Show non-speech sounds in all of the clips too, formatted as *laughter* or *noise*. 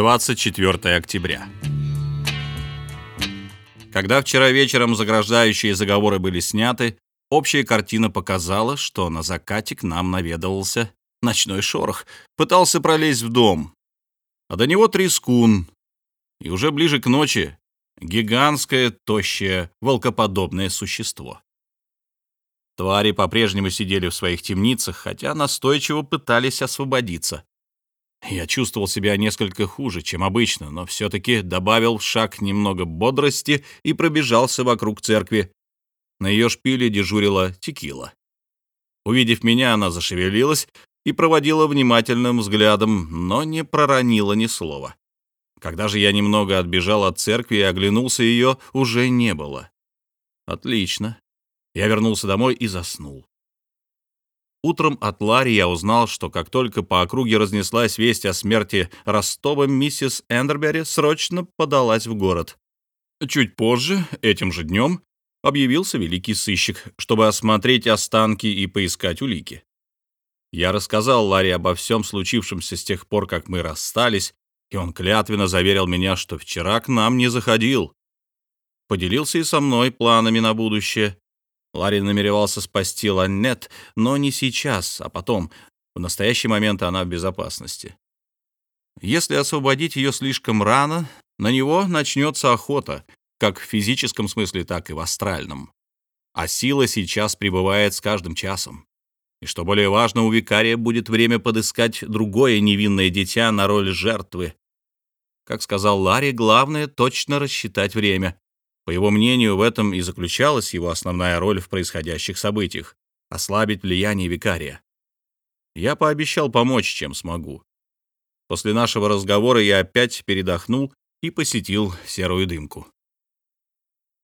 24 октября. Когда вчера вечером заграждающие заговоры были сняты, общая картина показала, что на закате к нам наведывался ночной шорох, пытался пролезть в дом. А до него трескун. И уже ближе к ночи гигантское, тощее, волкоподобное существо. Твари по-прежнему сидели в своих темницах, хотя настойчиво пытались освободиться. Я чувствовал себя несколько хуже, чем обычно, но все-таки добавил в шаг немного бодрости и пробежался вокруг церкви. На ее шпиле дежурила текила. Увидев меня, она зашевелилась и проводила внимательным взглядом, но не проронила ни слова. Когда же я немного отбежал от церкви и оглянулся, ее уже не было. Отлично. Я вернулся домой и заснул. Утром от Ларри я узнал, что как только по округе разнеслась весть о смерти Ростова, миссис Эндербери срочно подалась в город. Чуть позже, этим же днем, объявился великий сыщик, чтобы осмотреть останки и поискать улики. Я рассказал Ларри обо всем случившемся с тех пор, как мы расстались, и он клятвенно заверил меня, что вчера к нам не заходил. Поделился и со мной планами на будущее, Ларри намеревался спасти Ланнет, но не сейчас, а потом. В настоящий момент она в безопасности. Если освободить ее слишком рано, на него начнется охота, как в физическом смысле, так и в астральном. А сила сейчас пребывает с каждым часом. И что более важно, у викария будет время подыскать другое невинное дитя на роль жертвы. Как сказал Ларри, главное — точно рассчитать время. По его мнению, в этом и заключалась его основная роль в происходящих событиях — ослабить влияние викария. Я пообещал помочь, чем смогу. После нашего разговора я опять передохнул и посетил серую дымку.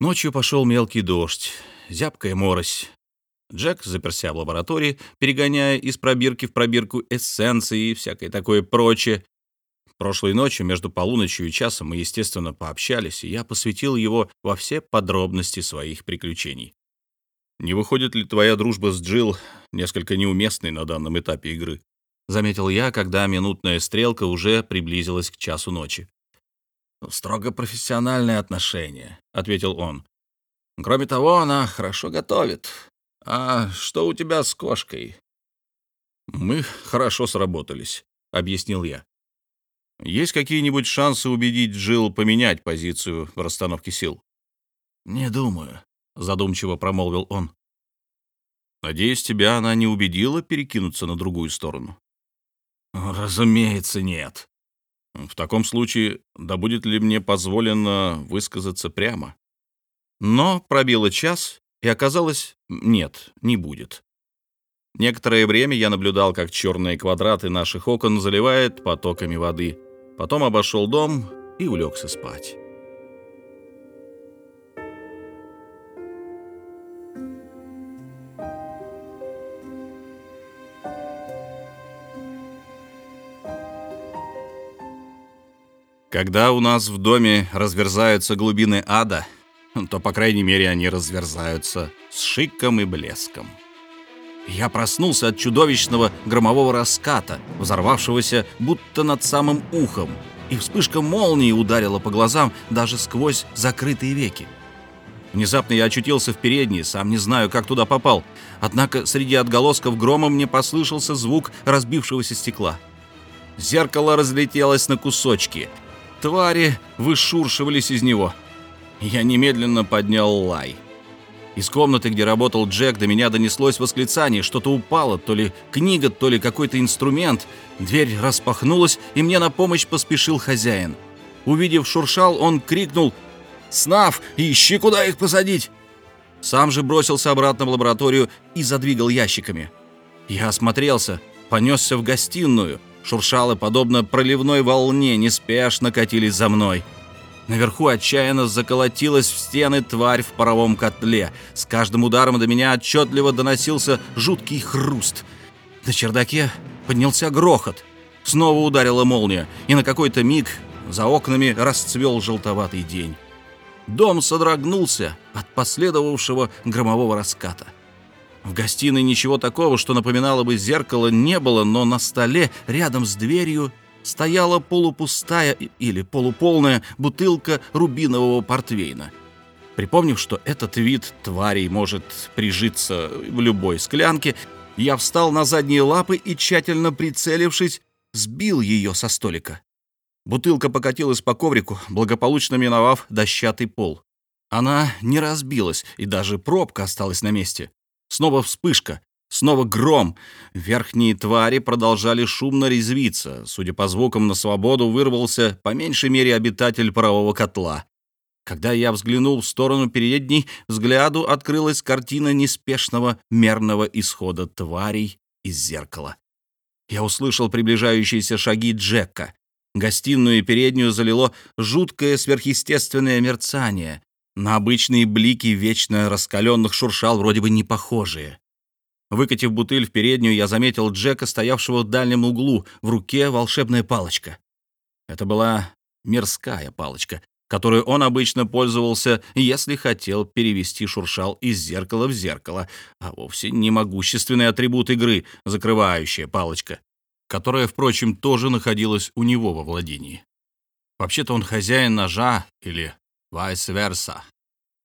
Ночью пошел мелкий дождь, зябкая морось. Джек заперся в лаборатории, перегоняя из пробирки в пробирку эссенции и всякое такое прочее, Прошлой ночью между полуночью и часом мы, естественно, пообщались, и я посвятил его во все подробности своих приключений. «Не выходит ли твоя дружба с Джилл несколько неуместной на данном этапе игры?» — заметил я, когда минутная стрелка уже приблизилась к часу ночи. «Строго профессиональные отношения», — ответил он. «Кроме того, она хорошо готовит. А что у тебя с кошкой?» «Мы хорошо сработались», — объяснил я. Есть какие-нибудь шансы убедить Джилл поменять позицию в расстановке сил? «Не думаю», — задумчиво промолвил он. «Надеюсь, тебя она не убедила перекинуться на другую сторону?» «Разумеется, нет». «В таком случае, да будет ли мне позволено высказаться прямо?» Но пробило час, и оказалось, нет, не будет. Некоторое время я наблюдал, как черные квадраты наших окон заливает потоками воды. Потом обошел дом и улегся спать. Когда у нас в доме разверзаются глубины ада, то, по крайней мере, они разверзаются с шиком и блеском. Я проснулся от чудовищного громового раската, взорвавшегося будто над самым ухом, и вспышка молнии ударила по глазам даже сквозь закрытые веки. Внезапно я очутился в передней, сам не знаю, как туда попал. Однако среди отголосков грома мне послышался звук разбившегося стекла. Зеркало разлетелось на кусочки. Твари вышуршивались из него. Я немедленно поднял лай. Из комнаты, где работал Джек, до меня донеслось восклицание. Что-то упало, то ли книга, то ли какой-то инструмент. Дверь распахнулась, и мне на помощь поспешил хозяин. Увидев шуршал, он крикнул «Снав, ищи, куда их посадить!» Сам же бросился обратно в лабораторию и задвигал ящиками. Я осмотрелся, понесся в гостиную. Шуршалы, подобно проливной волне, неспешно катились за мной — Наверху отчаянно заколотилась в стены тварь в паровом котле. С каждым ударом до меня отчетливо доносился жуткий хруст. На чердаке поднялся грохот. Снова ударила молния, и на какой-то миг за окнами расцвел желтоватый день. Дом содрогнулся от последовавшего громового раската. В гостиной ничего такого, что напоминало бы зеркало, не было, но на столе рядом с дверью стояла полупустая или полуполная бутылка рубинового портвейна. Припомнив, что этот вид тварей может прижиться в любой склянке, я встал на задние лапы и, тщательно прицелившись, сбил ее со столика. Бутылка покатилась по коврику, благополучно миновав дощатый пол. Она не разбилась, и даже пробка осталась на месте. Снова вспышка, снова гром. Верхние твари продолжали шумно резвиться. Судя по звукам, на свободу вырвался по меньшей мере обитатель парового котла. Когда я взглянул в сторону передней, взгляду открылась картина неспешного мерного исхода тварей из зеркала. Я услышал приближающиеся шаги Джека. Гостиную и переднюю залило жуткое сверхъестественное мерцание. На обычные блики вечно раскаленных шуршал вроде бы не похожие. Выкатив бутыль в переднюю, я заметил Джека, стоявшего в дальнем углу, в руке волшебная палочка. Это была мирская палочка, которой он обычно пользовался, если хотел перевести шуршал из зеркала в зеркало, а вовсе не могущественный атрибут игры, закрывающая палочка которая, впрочем, тоже находилась у него во владении. Вообще-то он хозяин ножа или vice versa.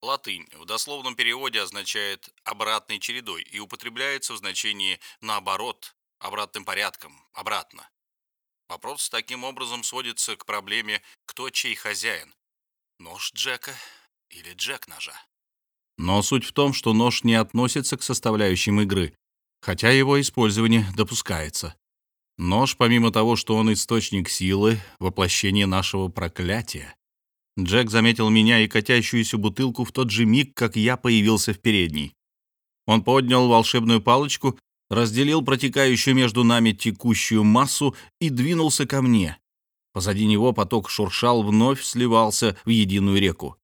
Латынь в дословном переводе означает «обратной чередой» и употребляется в значении «наоборот», «обратным порядком», «обратно». Вопрос таким образом сводится к проблеме «кто чей хозяин?» Нож Джека или Джек ножа? Но суть в том, что нож не относится к составляющим игры, хотя его использование допускается. Нож, помимо того, что он источник силы, воплощение нашего проклятия. Джек заметил меня и катящуюся бутылку в тот же миг, как я появился в передней. Он поднял волшебную палочку, разделил протекающую между нами текущую массу и двинулся ко мне. Позади него поток шуршал, вновь сливался в единую реку.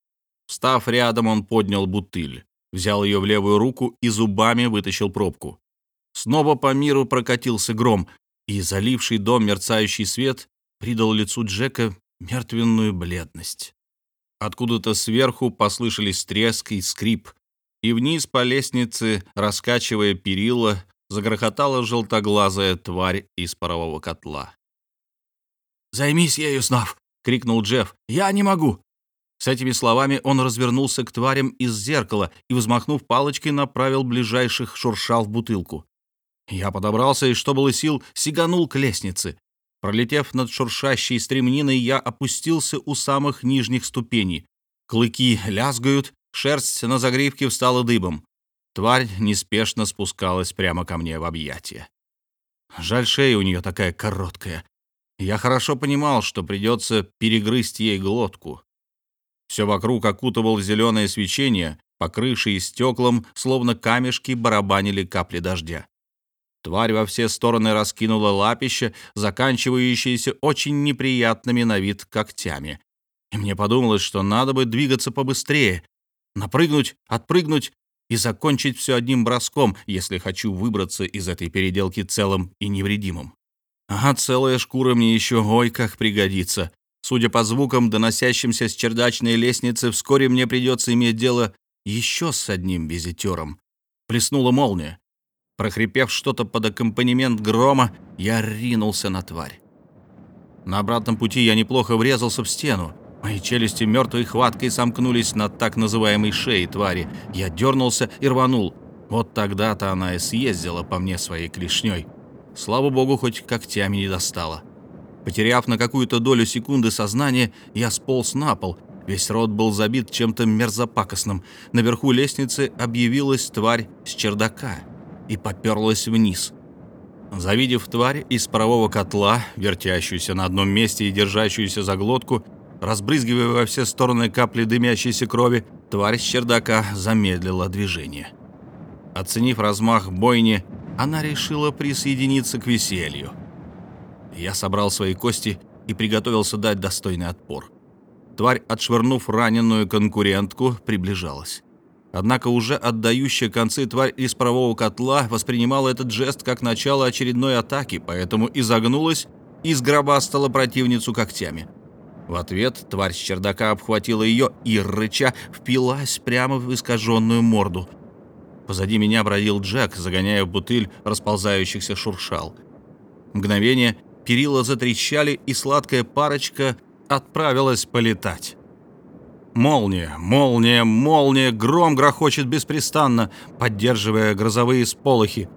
Встав рядом, он поднял бутыль, взял ее в левую руку и зубами вытащил пробку. Снова по миру прокатился гром, и заливший дом мерцающий свет придал лицу Джека мертвенную бледность. Откуда-то сверху послышались треск и скрип, и вниз по лестнице, раскачивая перила, загрохотала желтоглазая тварь из парового котла. «Займись ею, Снав!» — крикнул Джефф. «Я не могу!» С этими словами он развернулся к тварям из зеркала и, взмахнув палочкой, направил ближайших шуршал в бутылку. Я подобрался и, что было сил, сиганул к лестнице. Пролетев над шуршащей стремниной, я опустился у самых нижних ступеней. Клыки лязгают, шерсть на загривке встала дыбом. Тварь неспешно спускалась прямо ко мне в объятия. Жаль, шея у нее такая короткая. Я хорошо понимал, что придется перегрызть ей глотку. Все вокруг окутывал зеленое свечение, по крыше и стеклам, словно камешки, барабанили капли дождя. Тварь во все стороны раскинула лапище, заканчивающиеся очень неприятными на вид когтями. И мне подумалось, что надо бы двигаться побыстрее, напрыгнуть, отпрыгнуть и закончить все одним броском, если хочу выбраться из этой переделки целым и невредимым. А целая шкура мне еще ой как пригодится. Судя по звукам, доносящимся с чердачной лестницы, вскоре мне придется иметь дело еще с одним визитером. Плеснула молния. Прохрипев что-то под аккомпанемент грома, я ринулся на тварь. На обратном пути я неплохо врезался в стену. Мои челюсти мертвой хваткой сомкнулись над так называемой шеей твари. Я дернулся и рванул. Вот тогда-то она и съездила по мне своей клешней. Слава богу, хоть когтями не достала. Потеряв на какую-то долю секунды сознание, я сполз на пол. Весь рот был забит чем-то мерзопакостным. Наверху лестницы объявилась тварь с чердака и поперлась вниз. Завидев тварь из парового котла, вертящуюся на одном месте и держащуюся за глотку, разбрызгивая во все стороны капли дымящейся крови, тварь с чердака замедлила движение. Оценив размах бойни, она решила присоединиться к веселью. Я собрал свои кости и приготовился дать достойный отпор. Тварь, отшвырнув раненую конкурентку, приближалась. Однако уже отдающая концы тварь из правого котла воспринимала этот жест как начало очередной атаки, поэтому изогнулась и сгробастала противницу когтями. В ответ тварь с чердака обхватила ее и, рыча, впилась прямо в искаженную морду. Позади меня бродил Джек, загоняя в бутыль расползающихся шуршал. Мгновение, перила затрещали, и сладкая парочка отправилась полетать. Молния, молния, молния, гром грохочет беспрестанно, поддерживая грозовые сполохи.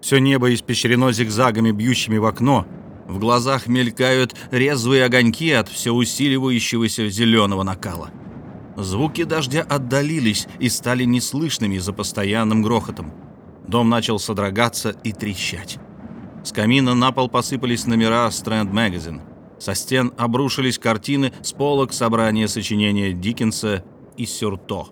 Все небо испещрено зигзагами, бьющими в окно. В глазах мелькают резвые огоньки от все усиливающегося зеленого накала. Звуки дождя отдалились и стали неслышными за постоянным грохотом. Дом начал содрогаться и трещать. С камина на пол посыпались номера Strand Magazine. Со стен обрушились картины с полок собрания сочинения Диккенса и Сюрто.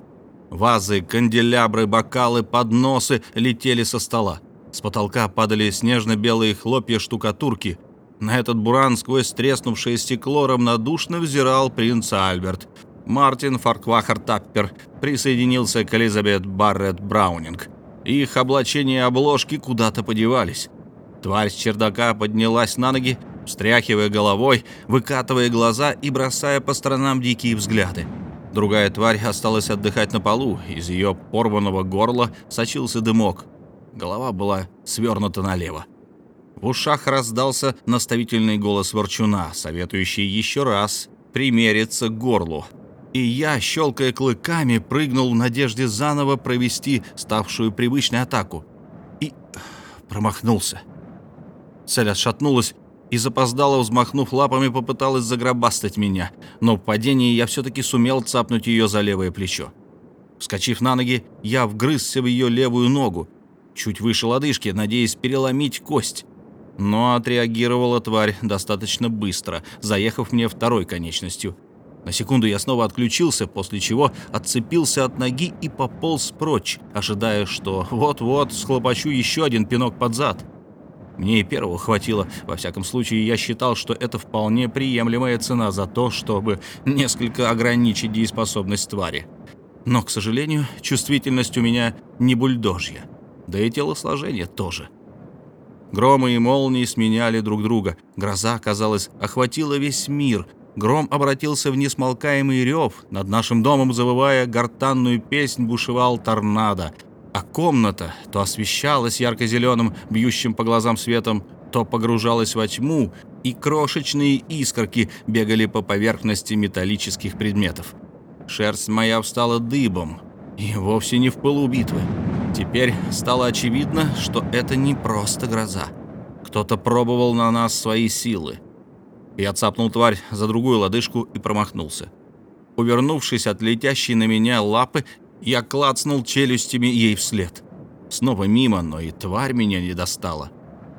Вазы, канделябры, бокалы, подносы летели со стола. С потолка падали снежно-белые хлопья штукатурки. На этот буран сквозь треснувшее стекло равнодушно взирал принц Альберт. Мартин Фарквахар Таппер присоединился к Элизабет Барретт Браунинг. Их облачения и обложки куда-то подевались. Тварь с чердака поднялась на ноги, встряхивая головой, выкатывая глаза и бросая по сторонам дикие взгляды. Другая тварь осталась отдыхать на полу, из ее порванного горла сочился дымок. Голова была свернута налево. В ушах раздался наставительный голос ворчуна, советующий еще раз примериться к горлу. И я, щелкая клыками, прыгнул в надежде заново провести ставшую привычной атаку. И промахнулся. Цель отшатнулась и запоздало, взмахнув лапами, попыталась загробастать меня, но в падении я все-таки сумел цапнуть ее за левое плечо. Вскочив на ноги, я вгрызся в ее левую ногу, чуть выше лодыжки, надеясь переломить кость. Но отреагировала тварь достаточно быстро, заехав мне второй конечностью. На секунду я снова отключился, после чего отцепился от ноги и пополз прочь, ожидая, что вот-вот схлопочу еще один пинок под зад. Мне и первого хватило. Во всяком случае, я считал, что это вполне приемлемая цена за то, чтобы несколько ограничить дееспособность твари. Но, к сожалению, чувствительность у меня не бульдожья. Да и телосложение тоже. Громы и молнии сменяли друг друга. Гроза, казалось, охватила весь мир. Гром обратился в несмолкаемый рев. Над нашим домом, завывая гортанную песнь, бушевал торнадо — а комната то освещалась ярко-зеленым, бьющим по глазам светом, то погружалась во тьму, и крошечные искорки бегали по поверхности металлических предметов. Шерсть моя встала дыбом, и вовсе не в пылу битвы. Теперь стало очевидно, что это не просто гроза. Кто-то пробовал на нас свои силы. Я цапнул тварь за другую лодыжку и промахнулся. Увернувшись от летящей на меня лапы, я клацнул челюстями ей вслед. Снова мимо, но и тварь меня не достала.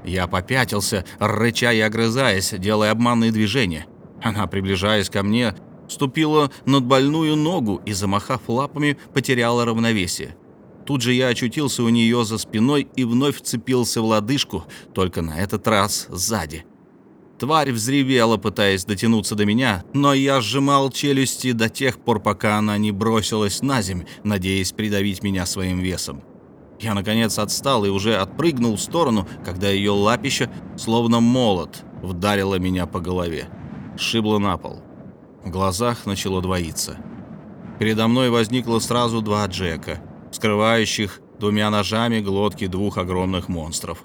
Я попятился, рыча и огрызаясь, делая обманные движения. Она, приближаясь ко мне, ступила над больную ногу и, замахав лапами, потеряла равновесие. Тут же я очутился у нее за спиной и вновь вцепился в лодыжку, только на этот раз сзади. Тварь взревела, пытаясь дотянуться до меня, но я сжимал челюсти до тех пор, пока она не бросилась на земь, надеясь придавить меня своим весом. Я, наконец, отстал и уже отпрыгнул в сторону, когда ее лапища, словно молот, вдарило меня по голове. Сшибло на пол. В глазах начало двоиться. Передо мной возникло сразу два Джека, скрывающих двумя ножами глотки двух огромных монстров.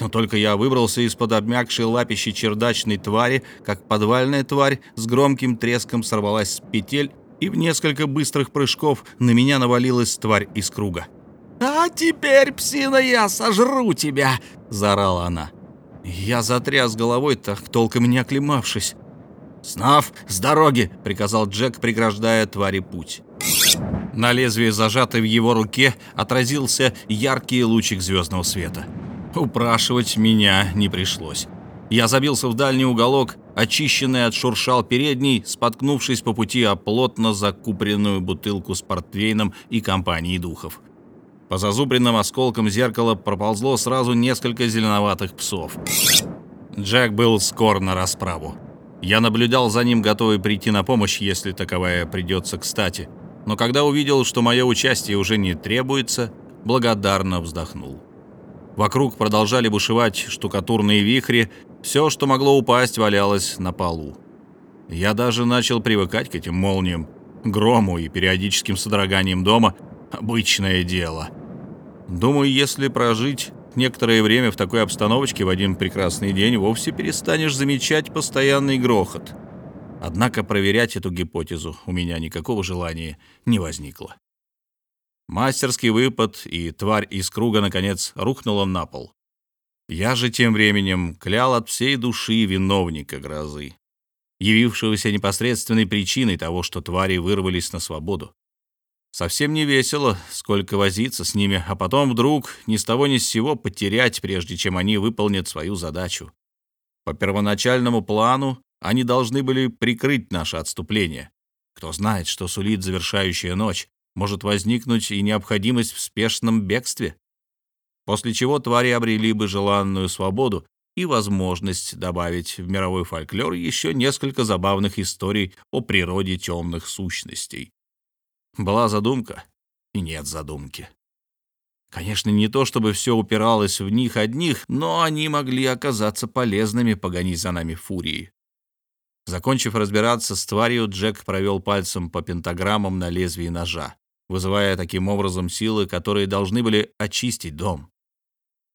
Но только я выбрался из-под обмякшей лапищей чердачной твари, как подвальная тварь с громким треском сорвалась с петель, и в несколько быстрых прыжков на меня навалилась тварь из круга. «А теперь, псина, я сожру тебя!» — заорала она. Я затряс головой, так толком не оклемавшись. «Снав, с дороги!» — приказал Джек, преграждая твари путь. На лезвие, зажатой в его руке, отразился яркий лучик звездного света. Упрашивать меня не пришлось. Я забился в дальний уголок, очищенный отшуршал передний, споткнувшись по пути о плотно закупоренную бутылку с портвейном и компанией духов. По зазубренным осколкам зеркала проползло сразу несколько зеленоватых псов. Джек был скор на расправу. Я наблюдал за ним, готовый прийти на помощь, если таковая придется кстати. Но когда увидел, что мое участие уже не требуется, благодарно вздохнул. Вокруг продолжали бушевать штукатурные вихри, все, что могло упасть, валялось на полу. Я даже начал привыкать к этим молниям, грому и периодическим содроганием дома. Обычное дело. Думаю, если прожить некоторое время в такой обстановочке в один прекрасный день вовсе перестанешь замечать постоянный грохот. Однако проверять эту гипотезу у меня никакого желания не возникло. Мастерский выпад, и тварь из круга, наконец, рухнула на пол. Я же тем временем клял от всей души виновника грозы, явившегося непосредственной причиной того, что твари вырвались на свободу. Совсем не весело, сколько возиться с ними, а потом вдруг ни с того ни с сего потерять, прежде чем они выполнят свою задачу. По первоначальному плану они должны были прикрыть наше отступление. Кто знает, что сулит завершающая ночь, может возникнуть и необходимость в спешном бегстве после чего твари обрели бы желанную свободу и возможность добавить в мировой фольклор еще несколько забавных историй о природе темных сущностей. Была задумка, и нет задумки. Конечно, не то чтобы все упиралось в них одних, но они могли оказаться полезными, погонить за нами фурии. Закончив разбираться с тварью, Джек провел пальцем по пентаграммам на лезвии ножа, вызывая таким образом силы, которые должны были очистить дом.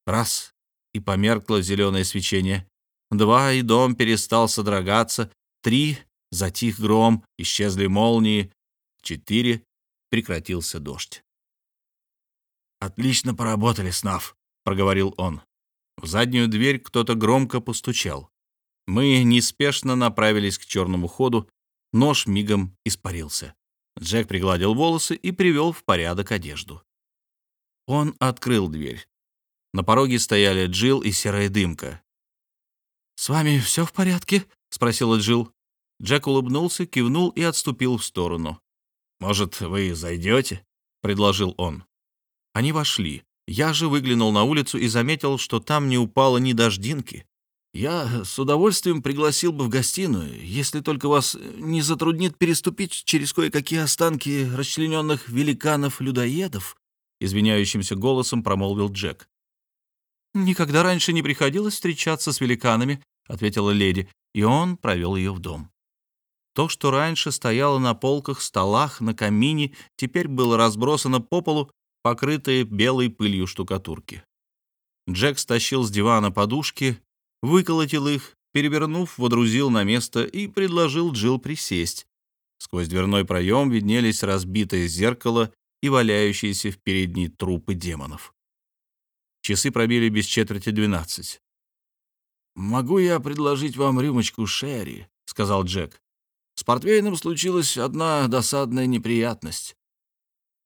Раз — и померкло зеленое свечение. Два — и дом перестал содрогаться. Три — затих гром, исчезли молнии. Четыре — прекратился дождь. «Отлично поработали, Снав», — проговорил он. В заднюю дверь кто-то громко постучал. Мы неспешно направились к черному ходу. Нож мигом испарился. Джек пригладил волосы и привел в порядок одежду. Он открыл дверь. На пороге стояли Джил и серая дымка. «С вами все в порядке?» — спросила Джил. Джек улыбнулся, кивнул и отступил в сторону. «Может, вы зайдете?» — предложил он. Они вошли. Я же выглянул на улицу и заметил, что там не упало ни дождинки. Я с удовольствием пригласил бы в гостиную, если только вас не затруднит переступить через кое-какие останки расчлененных великанов-людоедов, извиняющимся голосом промолвил Джек. «Никогда раньше не приходилось встречаться с великанами», — ответила леди, и он провел ее в дом. То, что раньше стояло на полках, столах, на камине, теперь было разбросано по полу, покрытые белой пылью штукатурки. Джек стащил с дивана подушки, выколотил их, перевернув, водрузил на место и предложил Джилл присесть. Сквозь дверной проем виднелись разбитое зеркало и валяющиеся в передней трупы демонов. Часы пробили без четверти двенадцать. «Могу я предложить вам рюмочку Шерри?» — сказал Джек. «С портвейном случилась одна досадная неприятность».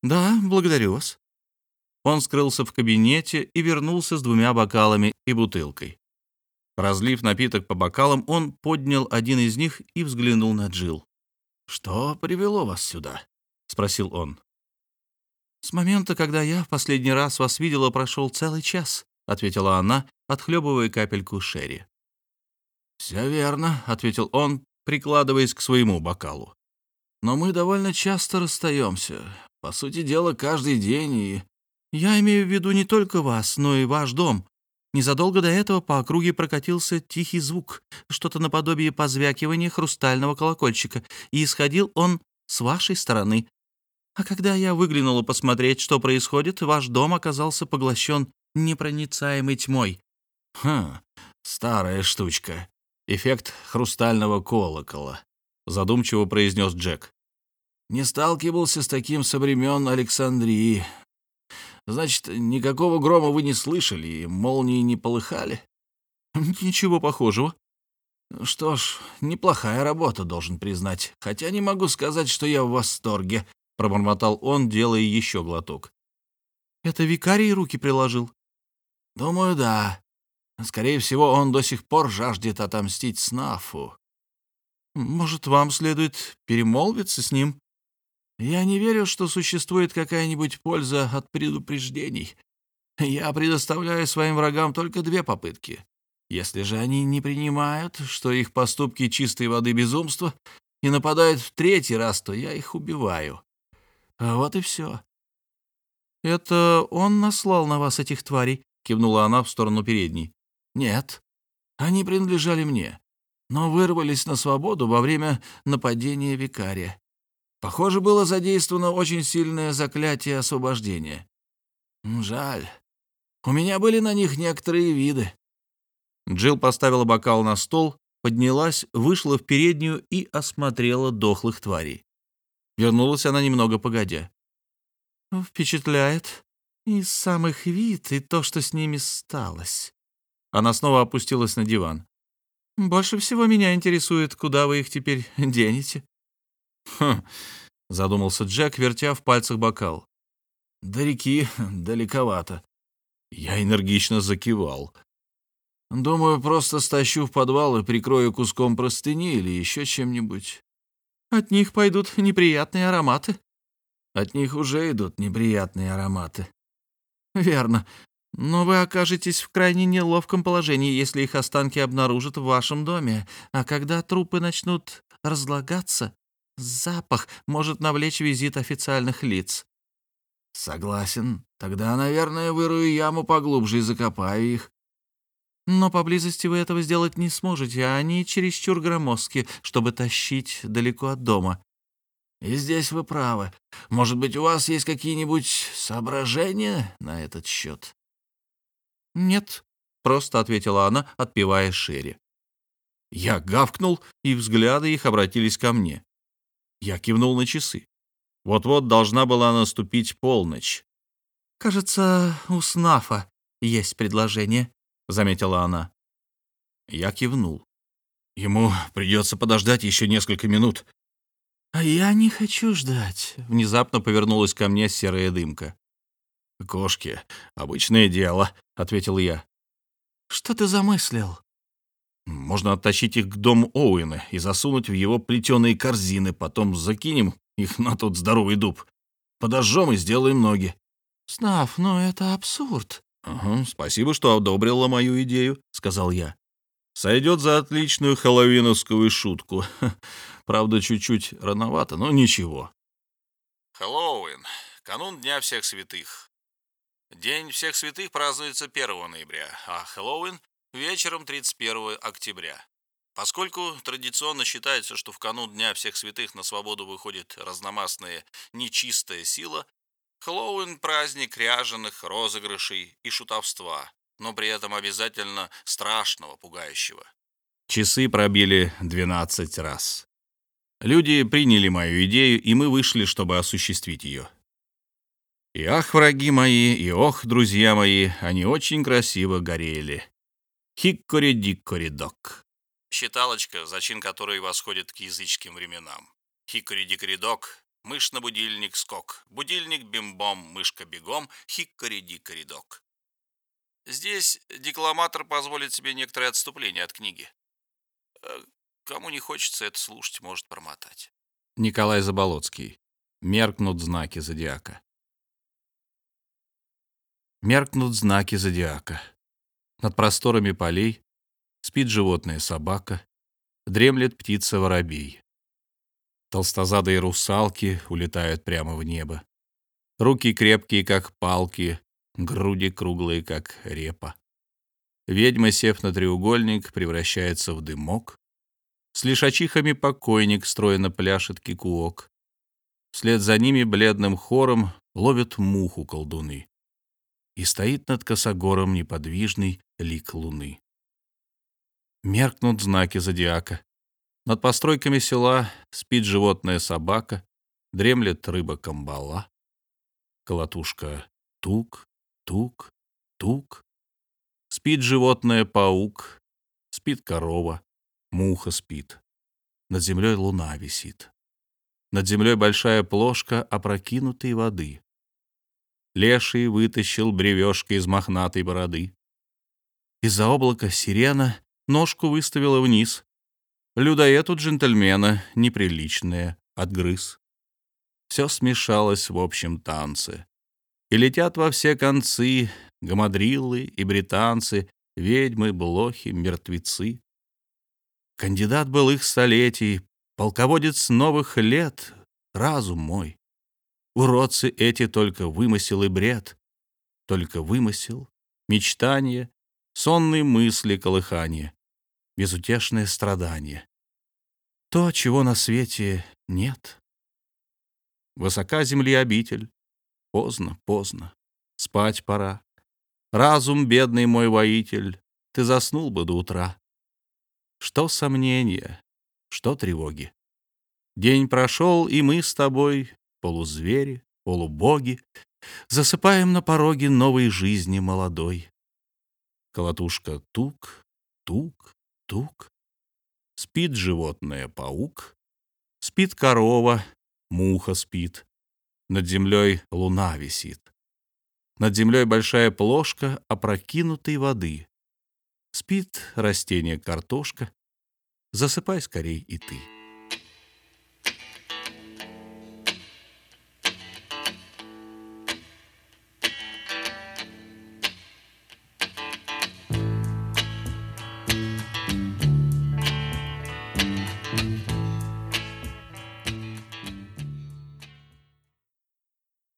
«Да, благодарю вас». Он скрылся в кабинете и вернулся с двумя бокалами и бутылкой. Разлив напиток по бокалам, он поднял один из них и взглянул на Джил. «Что привело вас сюда?» — спросил он. «С момента, когда я в последний раз вас видела, прошел целый час», — ответила она, отхлебывая капельку шерри. «Все верно», — ответил он, прикладываясь к своему бокалу. «Но мы довольно часто расстаемся. По сути дела, каждый день и...» «Я имею в виду не только вас, но и ваш дом. Незадолго до этого по округе прокатился тихий звук, что-то наподобие позвякивания хрустального колокольчика, и исходил он с вашей стороны, а когда я выглянула посмотреть, что происходит, ваш дом оказался поглощен непроницаемой тьмой. «Хм, старая штучка. Эффект хрустального колокола», — задумчиво произнес Джек. «Не сталкивался с таким со времен Александрии. Значит, никакого грома вы не слышали и молнии не полыхали?» «Ничего похожего», «Что ж, неплохая работа, должен признать. Хотя не могу сказать, что я в восторге пробормотал он, делая еще глоток. «Это викарий руки приложил?» «Думаю, да. Скорее всего, он до сих пор жаждет отомстить Снафу. Может, вам следует перемолвиться с ним? Я не верю, что существует какая-нибудь польза от предупреждений. Я предоставляю своим врагам только две попытки. Если же они не принимают, что их поступки чистой воды безумства, и нападают в третий раз, то я их убиваю. А вот и все. «Это он наслал на вас этих тварей?» — кивнула она в сторону передней. «Нет, они принадлежали мне, но вырвались на свободу во время нападения викария. Похоже, было задействовано очень сильное заклятие освобождения. Жаль. У меня были на них некоторые виды». Джилл поставила бокал на стол, поднялась, вышла в переднюю и осмотрела дохлых тварей. Вернулась она немного погодя. «Впечатляет. И сам их вид, и то, что с ними сталось». Она снова опустилась на диван. «Больше всего меня интересует, куда вы их теперь *laughs* денете». «Хм», — задумался Джек, вертя в пальцах бокал. «До реки *laughs* далековато». Я энергично закивал. «Думаю, просто стащу в подвал и прикрою куском простыни или еще чем-нибудь». «От них пойдут неприятные ароматы». «От них уже идут неприятные ароматы». «Верно. Но вы окажетесь в крайне неловком положении, если их останки обнаружат в вашем доме. А когда трупы начнут разлагаться, запах может навлечь визит официальных лиц». «Согласен. Тогда, наверное, вырую яму поглубже и закопаю их». «Но поблизости вы этого сделать не сможете, а они чересчур громоздки, чтобы тащить далеко от дома. И здесь вы правы. Может быть, у вас есть какие-нибудь соображения на этот счет? Нет, просто ответила она, отпивая шерри. Я гавкнул, и взгляды их обратились ко мне. Я кивнул на часы. Вот-вот должна была наступить полночь. «Кажется, у Снафа есть предложение», — заметила она. Я кивнул. Ему придется подождать еще несколько минут. «А я не хочу ждать», — внезапно повернулась ко мне серая дымка. «Кошки — обычное дело», — ответил я. «Что ты замыслил?» «Можно оттащить их к дому Оуэна и засунуть в его плетеные корзины, потом закинем их на тот здоровый дуб. Подожжем и сделаем ноги». «Снав, ну это абсурд». «Ага, спасибо, что одобрила мою идею», — сказал я. «Сойдет за отличную хэллоуиновскую шутку. Правда, чуть-чуть рановато, но ничего. Хэллоуин. Канун Дня всех святых. День всех святых празднуется 1 ноября, а Хэллоуин – вечером 31 октября. Поскольку традиционно считается, что в канун Дня всех святых на свободу выходит разномастная нечистая сила, Хэллоуин – праздник ряженых, розыгрышей и шутовства, но при этом обязательно страшного, пугающего. Часы пробили 12 раз. Люди приняли мою идею, и мы вышли, чтобы осуществить ее. И ах, враги мои, и ох, друзья мои, они очень красиво горели. Хиккори-диккори-док. Считалочка, зачин которой восходит к языческим временам. Хиккори-диккори-док, мышь на будильник скок, будильник бим-бом, мышка бегом, хиккори-диккори-док. Здесь декламатор позволит себе некоторое отступление от книги. Э, Кому не хочется это слушать, может промотать. Николай Заболоцкий. Меркнут знаки зодиака. Меркнут знаки зодиака. Над просторами полей спит животное собака, дремлет птица-воробей. Толстозадые русалки улетают прямо в небо. Руки крепкие, как палки, груди круглые, как репа. Ведьма, сев на треугольник, превращается в дымок, с лишачихами покойник стройно пляшет кикуок. Вслед за ними бледным хором ловят муху колдуны. И стоит над косогором неподвижный лик луны. Меркнут знаки зодиака. Над постройками села спит животная собака, дремлет рыба-камбала. Колотушка тук, тук, тук. Спит животное паук, спит корова, Муха спит. Над землей луна висит. Над землей большая плошка опрокинутой воды. Леший вытащил бревешка из мохнатой бороды. Из-за облака сирена ножку выставила вниз. Людоед у джентльмена неприличное отгрыз. Все смешалось в общем танце. И летят во все концы гамадрилы и британцы, ведьмы, блохи, мертвецы. Кандидат был их столетий, полководец новых лет, разум мой. Уродцы эти только вымысел и бред, только вымысел, мечтание, сонные мысли, колыхание, безутешное страдание. То, чего на свете нет. Высока земли обитель, поздно, поздно, спать пора. Разум, бедный мой воитель, ты заснул бы до утра. Что сомнения, что тревоги. День прошел, и мы с тобой, полузвери, полубоги, засыпаем на пороге новой жизни молодой. Колотушка тук, тук, тук. Спит животное паук, спит корова, муха спит. Над землей луна висит. Над землей большая плошка опрокинутой воды. Спит растение картошка. Засыпай скорей и ты.